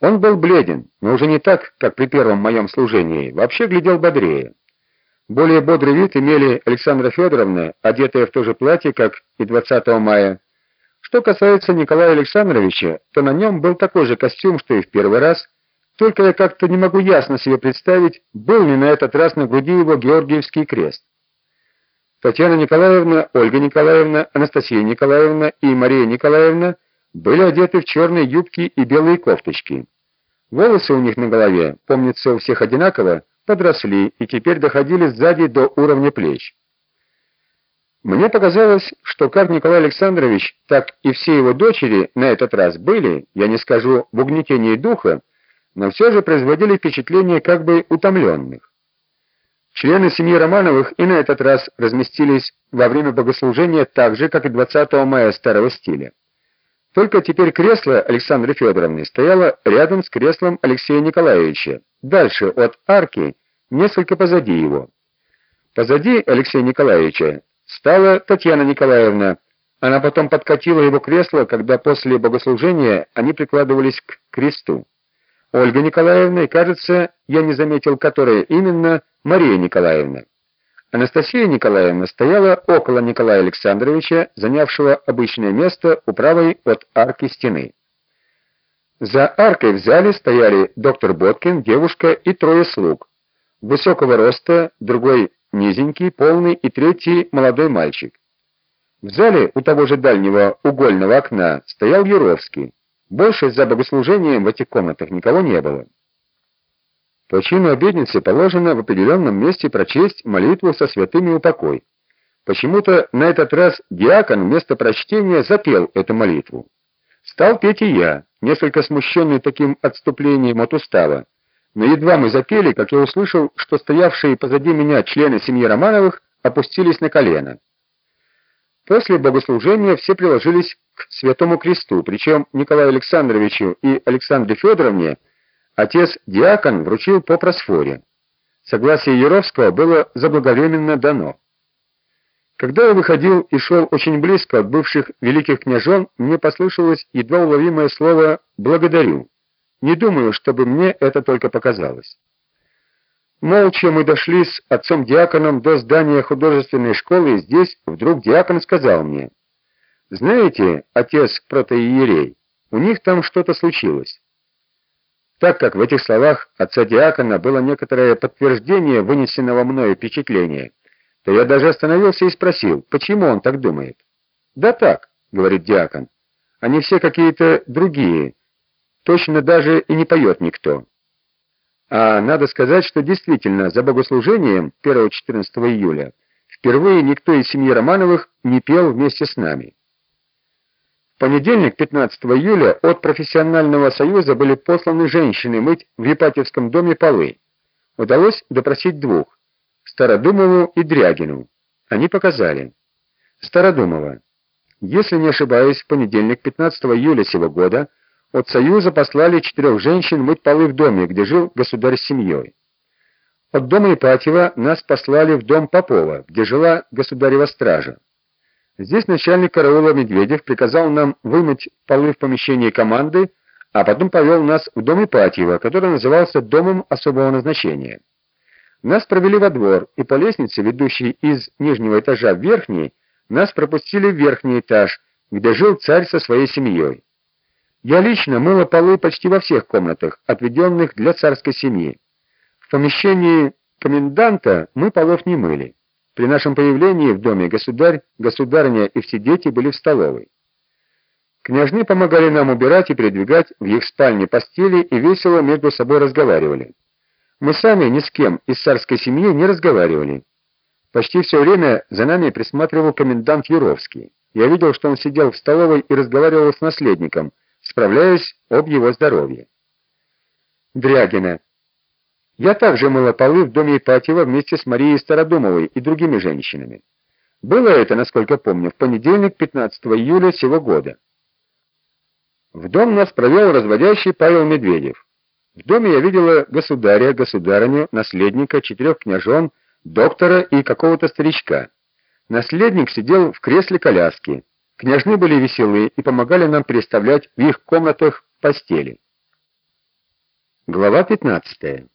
Он был бледен, но уже не так, как при первом моем служении, вообще глядел бодрее. Более бодрый вид имели Александра Федоровна, одетая в то же платье, как и 20 мая. Что касается Николая Александровича, то на нем был такой же костюм, что и в первый раз, только я как-то не могу ясно себе представить, был ли на этот раз на груди его Георгиевский крест. Татьяна Николаевна, Ольга Николаевна, Анастасия Николаевна и Мария Николаевна были одеты в черные юбки и белые кофточки. Волосы у них на голове, помнится у всех одинаково, подросли и теперь доходили сзади до уровня плеч. Мне показалось, что как Николай Александрович, так и все его дочери на этот раз были, я не скажу в угнетении духа, но все же производили впечатление как бы утомленных. Члены семьи Романовых и на этот раз разместились во время богослужения так же, как и 20 мая старого стиля. Только теперь кресло Александры Федоровны стояло рядом с креслом Алексея Николаевича, дальше от арки, несколько позади его. Позади Алексея Николаевича стала Татьяна Николаевна. Она потом подкатила его кресло, когда после богослужения они прикладывались к кресту. Ольга Николаевна и, кажется, я не заметил, которая именно, Мария Николаевна. Анастасия Николаевна стояла около Николая Александровича, занявшего обычное место у правой от арки стены. За аркой в зале стояли доктор Боткин, девушка и трое слуг. Высокого роста, другой низенький, полный и третий молодой мальчик. В зале у того же дальнего угольного окна стоял Юровский. Больше за богослужением в этих комнатах никого не было. По чину обедницы положено в определенном месте прочесть молитву со святыми упокой. Почему-то на этот раз диакон вместо прочтения запел эту молитву. Стал петь и я, несколько смущенный таким отступлением от устава. Но едва мы запели, как я услышал, что стоявшие позади меня члены семьи Романовых опустились на колено. После богослужения все приложились к Святому Кресту, причем Николаю Александровичу и Александре Федоровне отец-диакон вручил по просфоре. Согласие Яровского было заблаговременно дано. Когда я выходил и шел очень близко от бывших великих княжон, мне послышалось едва уловимое слово «благодарю». Не думаю, чтобы мне это только показалось. Молча мы дошли с отцом-диаконом до здания художественной школы, и здесь вдруг диакон сказал мне, «Знаете, отец протоиерей, у них там что-то случилось». Так как в этих словах отца-диакона было некоторое подтверждение вынесенного мною впечатления, то я даже остановился и спросил, почему он так думает. «Да так», — говорит диакон, — «они все какие-то другие, точно даже и не поет никто». А надо сказать, что действительно за богослужением 1-14 июля впервые никто из семьи Романовых не пел вместе с нами. Понедельник, 15 июля, от профессионального союза были посланы женщины мыть в Епатьевском доме полы. Удалось допросить двух – Стародумову и Дрягину. Они показали. Стародумова. Если не ошибаюсь, в понедельник, 15 июля сего года, от Союза послали четырех женщин мыть полы в доме, где жил государь с семьей. От дома Ипатьева нас послали в дом Попова, где жила государева стража. Здесь начальник караула Медведев приказал нам вымыть полы в помещении команды, а потом повел нас в дом Ипатьева, который назывался домом особого назначения. Нас провели во двор, и по лестнице, ведущей из нижнего этажа в верхний, нас пропустили в верхний этаж, где жил царь со своей семьей. Я лично мыла полы почти во всех комнатах, отведенных для царской семьи. В помещении коменданта мы полов не мыли. При нашем появлении в доме государь, государыня и все дети были в столовой. Княжны помогали нам убирать и передвигать в их спальне постели и весело между собой разговаривали. Мы сами ни с кем из царской семьи не разговаривали. Почти все время за нами присматривал комендант Юровский. Я видел, что он сидел в столовой и разговаривал с наследником, справляясь об его здоровье. Дрягина. Я также мыла полы в доме Ипатьева вместе с Марией Стародумовой и другими женщинами. Было это, насколько помню, в понедельник, 15 июля сего года. В дом нас провел разводящий Павел Медведев. В доме я видела государя, государыню, наследника, четырех княжон, доктора и какого-то старичка. Наследник сидел в кресле коляски. Княжны были веселы и помогали нам переставлять в их комнатах постели. Глава 15.